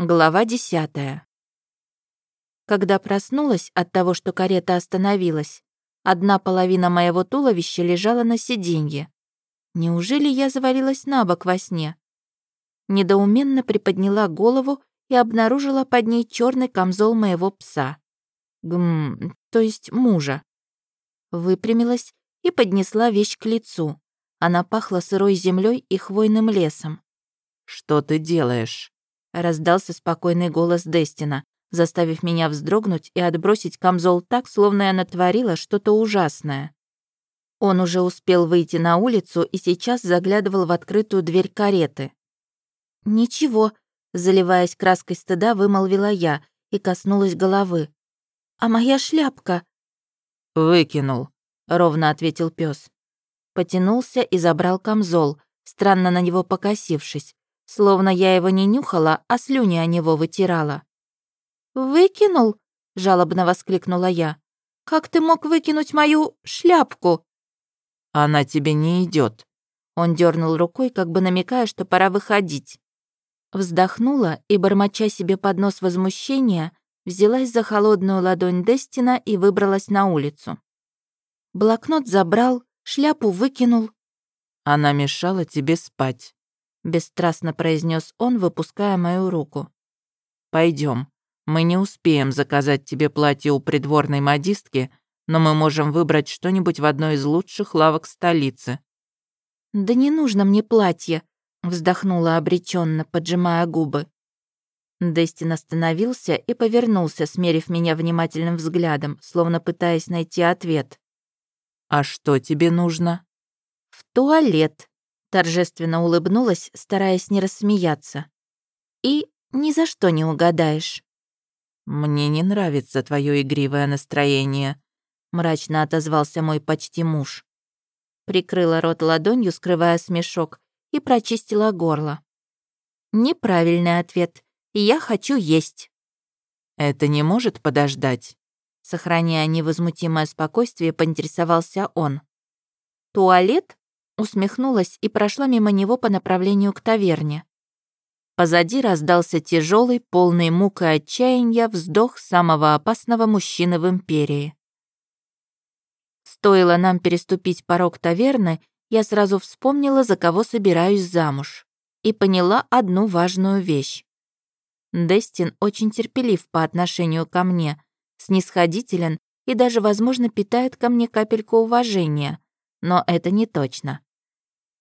Глава десятая. Когда проснулась от того, что карета остановилась, одна половина моего туловища лежала на сиденье. Неужели я завалилась на бок во сне? Недоуменно приподняла голову и обнаружила под ней черный камзол моего пса. Гм, то есть мужа. Выпрямилась и поднесла вещь к лицу. Она пахла сырой землей и хвойным лесом. «Что ты делаешь?» Раздался спокойный голос Дестина, заставив меня вздрогнуть и отбросить камзол так, словно я натворила что-то ужасное. Он уже успел выйти на улицу и сейчас заглядывал в открытую дверь кареты. «Ничего», — заливаясь краской стыда, вымолвила я и коснулась головы. «А моя шляпка?» «Выкинул», — ровно ответил пес. Потянулся и забрал камзол, странно на него покосившись, Словно я его не нюхала, а слюни о него вытирала. «Выкинул?» — жалобно воскликнула я. «Как ты мог выкинуть мою шляпку?» «Она тебе не идет. Он дернул рукой, как бы намекая, что пора выходить. Вздохнула и, бормоча себе под нос возмущения, взялась за холодную ладонь Дестина и выбралась на улицу. Блокнот забрал, шляпу выкинул. Она мешала тебе спать бесстрастно произнес он, выпуская мою руку. Пойдем. Мы не успеем заказать тебе платье у придворной модистки, но мы можем выбрать что-нибудь в одной из лучших лавок столицы. Да не нужно мне платье, вздохнула обреченно, поджимая губы. Дестин остановился и повернулся, смерив меня внимательным взглядом, словно пытаясь найти ответ. «А что тебе нужно?» «В туалет», Торжественно улыбнулась, стараясь не рассмеяться. «И ни за что не угадаешь». «Мне не нравится твое игривое настроение», — мрачно отозвался мой почти муж. Прикрыла рот ладонью, скрывая смешок, и прочистила горло. «Неправильный ответ. Я хочу есть». «Это не может подождать?» Сохраняя невозмутимое спокойствие, поинтересовался он. «Туалет?» Усмехнулась и прошла мимо него по направлению к таверне. Позади раздался тяжелый, полный мук и отчаяния вздох самого опасного мужчины в империи. Стоило нам переступить порог таверны, я сразу вспомнила, за кого собираюсь замуж, и поняла одну важную вещь. Дестин очень терпелив по отношению ко мне, снисходителен и даже, возможно, питает ко мне капельку уважения, но это не точно.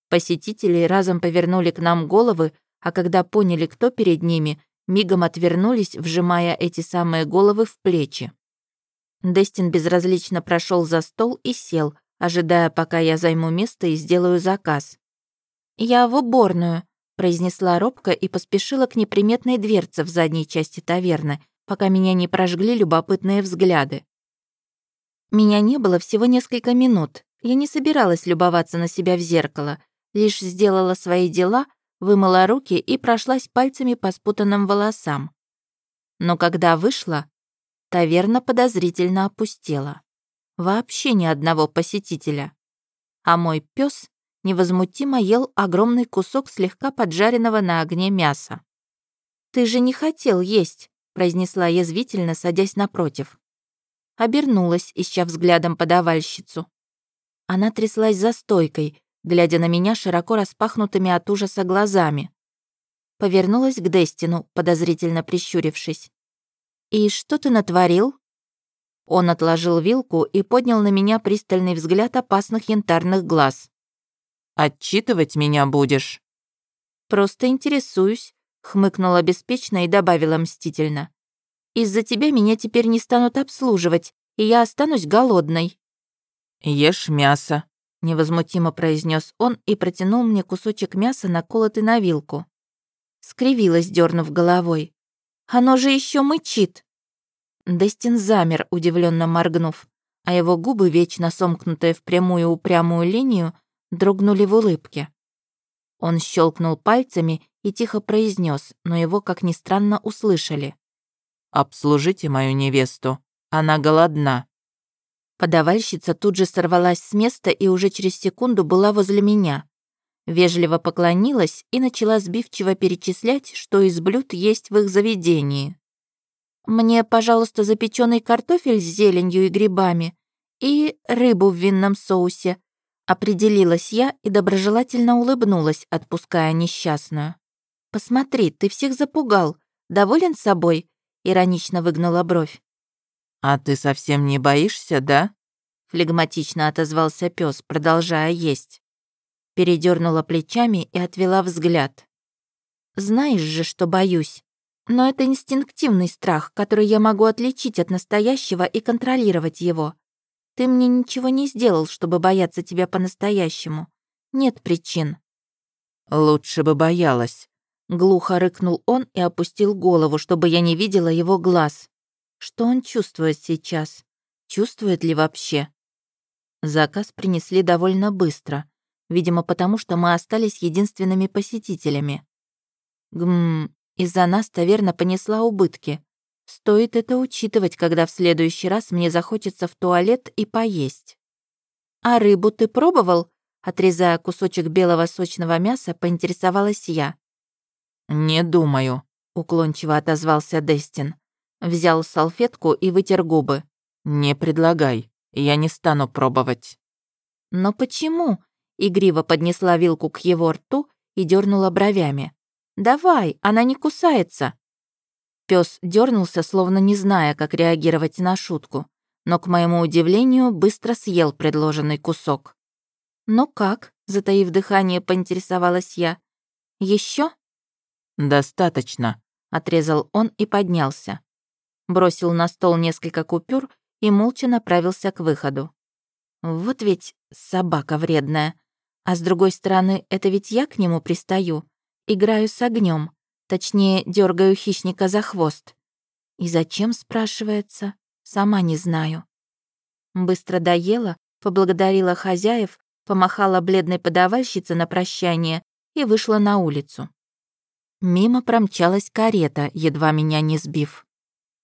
Посетители разом повернули к нам головы, а когда поняли, кто перед ними, мигом отвернулись, вжимая эти самые головы в плечи. Дестин безразлично прошел за стол и сел, ожидая, пока я займу место и сделаю заказ. «Я в уборную», — произнесла робко и поспешила к неприметной дверце в задней части таверны, пока меня не прожгли любопытные взгляды. Меня не было всего несколько минут. Я не собиралась любоваться на себя в зеркало, лишь сделала свои дела, вымыла руки и прошлась пальцами по спутанным волосам. Но когда вышла, таверна подозрительно опустела. Вообще ни одного посетителя. А мой пес невозмутимо ел огромный кусок слегка поджаренного на огне мяса. «Ты же не хотел есть», — произнесла язвительно, садясь напротив. Обернулась, ища взглядом подавальщицу. Она тряслась за стойкой, глядя на меня широко распахнутыми от ужаса глазами. Повернулась к Дестину, подозрительно прищурившись. «И что ты натворил?» Он отложил вилку и поднял на меня пристальный взгляд опасных янтарных глаз. «Отчитывать меня будешь?» «Просто интересуюсь», — хмыкнула беспечно и добавила мстительно. «Из-за тебя меня теперь не станут обслуживать, и я останусь голодной». «Ешь мясо», невозмутимо произнес он и протянул мне кусочек мяса, наколотый на вилку. Скривилась, дернув головой. «Оно же еще мычит!» Дестин замер, удивленно моргнув, а его губы, вечно сомкнутые в прямую упрямую линию, дрогнули в улыбке. Он щелкнул пальцами и тихо произнес, но его, как ни странно, услышали. «Обслужите мою невесту. Она голодна». Подавальщица тут же сорвалась с места и уже через секунду была возле меня. Вежливо поклонилась и начала сбивчиво перечислять, что из блюд есть в их заведении. «Мне, пожалуйста, запеченный картофель с зеленью и грибами и рыбу в винном соусе», определилась я и доброжелательно улыбнулась, отпуская несчастную. «Посмотри, ты всех запугал. Доволен собой?» иронично выгнула бровь. «А ты совсем не боишься, да?» флегматично отозвался пес, продолжая есть передернула плечами и отвела взгляд. «Знаешь же, что боюсь. Но это инстинктивный страх, который я могу отличить от настоящего и контролировать его. Ты мне ничего не сделал, чтобы бояться тебя по-настоящему. Нет причин». «Лучше бы боялась», — глухо рыкнул он и опустил голову, чтобы я не видела его глаз. Что он чувствует сейчас? Чувствует ли вообще? Заказ принесли довольно быстро — Видимо, потому что мы остались единственными посетителями. Гм, из-за нас таверна понесла убытки. Стоит это учитывать, когда в следующий раз мне захочется в туалет и поесть. «А рыбу ты пробовал?» Отрезая кусочек белого сочного мяса, поинтересовалась я. «Не думаю», — уклончиво отозвался Дестин. Взял салфетку и вытер губы. «Не предлагай, я не стану пробовать». «Но почему?» Игриво поднесла вилку к его рту и дернула бровями. «Давай, она не кусается!» Пес дернулся, словно не зная, как реагировать на шутку, но, к моему удивлению, быстро съел предложенный кусок. «Ну как?» — затаив дыхание, поинтересовалась я. Еще? «Достаточно», — отрезал он и поднялся. Бросил на стол несколько купюр и молча направился к выходу. Вот ведь собака вредная. А с другой стороны, это ведь я к нему пристаю, играю с огнем, точнее, дергаю хищника за хвост. И зачем, спрашивается, сама не знаю. Быстро доела, поблагодарила хозяев, помахала бледной подавальщице на прощание и вышла на улицу. Мимо промчалась карета, едва меня не сбив.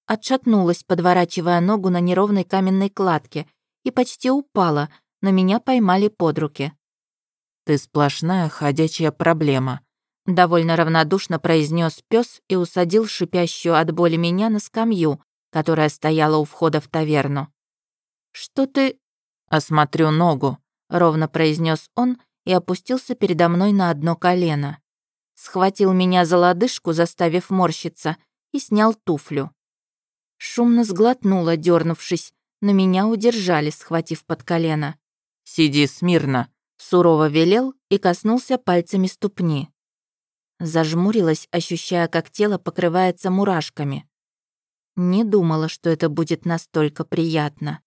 Отшатнулась, подворачивая ногу на неровной каменной кладке, и почти упала, но меня поймали под руки. «Ты сплошная ходячая проблема», — довольно равнодушно произнес пес и усадил шипящую от боли меня на скамью, которая стояла у входа в таверну. «Что ты...» «Осмотрю ногу», — ровно произнес он и опустился передо мной на одно колено. Схватил меня за лодыжку, заставив морщиться, и снял туфлю. Шумно сглотнула, дернувшись, но меня удержали, схватив под колено. «Сиди смирно», Сурово велел и коснулся пальцами ступни. Зажмурилась, ощущая, как тело покрывается мурашками. Не думала, что это будет настолько приятно.